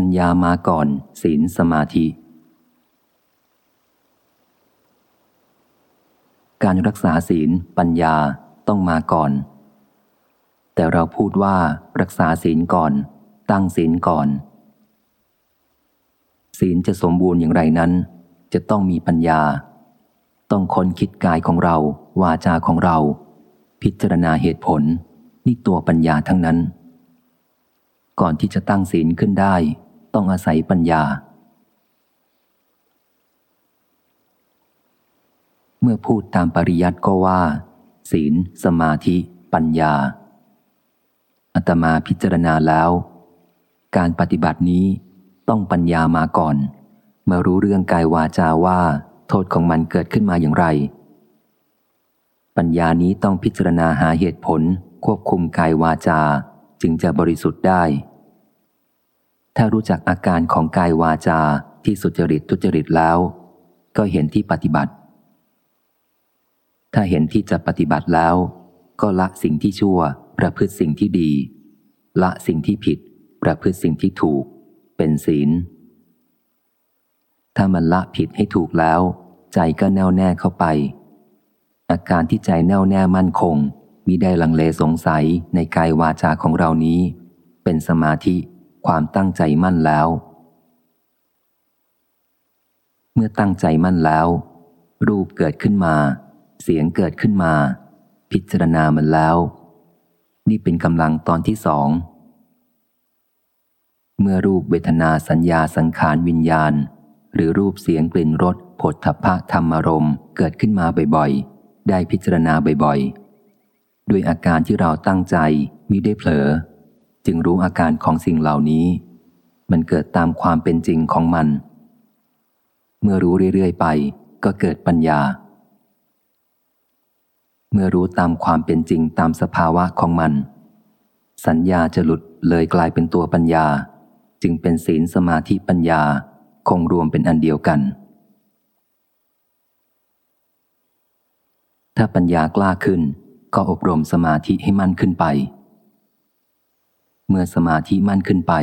ปัญญามาก่อน ศีลสมาธิ การรักษาศีล ปัญญาต้องมาก่อน แต่เราพูดว่ารักษาศีลก่อน ตั้งศีลก่อน ศีลจะสมบูรณ์อย่างไรนั้น จะต้องมีปัญญา ต้องค้นคิดกายของเรา วาจาของเรา พิจารณาเหตุผล นี่ตัวปัญญาทั้งนั้นก่อนที่จะตั้งศีลขึ้นได้ ต้องอาศัยปัญญา เมื่อพูดตามปริยัติก็ว่า ศีล สมาธิ ปัญญาอัตมาพิจารณาแล้ว การปฏิบัตินี้ต้องปัญญามาก่อน เมื่อรู้เรื่องกายวาจาว่า โทษของมันเกิดขึ้นมาอย่างไร ปัญญานี้ต้องพิจารณาหาเหตุผลควบคุมกายวาจาจึงจะบริสุทธิ์ได้ ถ้ารู้จักอาการของกายวาจาที่สุจริตทุจริตแล้ว ก็เห็นที่ปฏิบัติ ถ้าเห็นที่จะปฏิบัติแล้ว ก็ละสิ่งที่ชั่ว ประพฤติสิ่งที่ดี ละสิ่งที่ผิด ประพฤติสิ่งที่ถูก เป็นศีล ถ้ามันละผิดให้ถูกแล้ว ใจก็แน่วแน่เข้าไป อาการที่ใจแน่วแน่มั่นคงมิได้ลังเลสงสัยในกายวาจาของเรานี้ เป็นสมาธิ ความตั้งใจมั่นแล้ว เมื่อตั้งใจมั่นแล้ว รูปเกิดขึ้นมา เสียงเกิดขึ้นมา พิจารณามันแล้ว นี่เป็นกำลังตอนที่สอง เมื่อรูปเวทนาสัญญาสังขารวิญญาณ หรือรูปเสียงกลิ่นรสผลทพะธรรมารมเกิดขึ้นมาบ่อยๆ ได้พิจารณาบ่อยๆ ด้วยอาการที่เราตั้งใจมิได้เผลอ จึงรู้อาการของสิ่งเหล่านี้ มันเกิดตามความเป็นจริงของมัน เมื่อรู้เรื่อยๆไปก็เกิดปัญญา เมื่อรู้ตามความเป็นจริงตามสภาวะของมัน สัญญาจะหลุดเลยกลายเป็นตัวปัญญา จึงเป็นศีลสมาธิปัญญาคงรวมเป็นอันเดียวกัน ถ้าปัญญากล้าขึ้น ก็อบรมสมาธิให้มั่นขึ้นไป เมื่อสมาธิมั่นขึ้นไป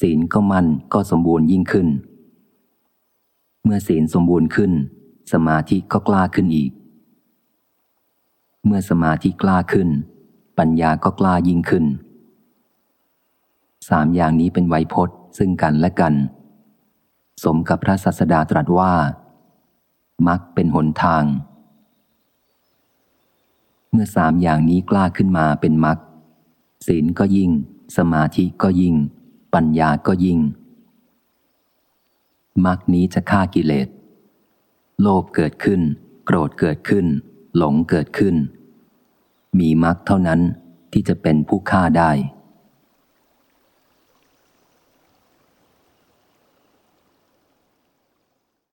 ศีลก็มั่นก็สมบูรณ์ยิ่งขึ้น เมื่อศีลสมบูรณ์ขึ้น สมาธิก็กล้าขึ้นอีก เมื่อสมาธิกล้าขึ้น ปัญญาก็กล้ายิ่งขึ้น สามอย่างนี้เป็นไวยพจน์ซึ่งกันและกัน สมกับพระสัสดาตรัสว่ามักเป็นหนทาง เมื่อสามอย่างนี้กล้าขึ้นมาเป็นมัก ศีลก็ยิ่ง สมาธิก็ยิ่ง ปัญญาก็ยิ่งมรคนี้จะฆ่ากิเลส โลภเกิดขึ้น โกรธเกิดขึ้น หลงเกิดขึ้น มีมร์เท่านั้นที่จะเป็นผู้ฆ่าได้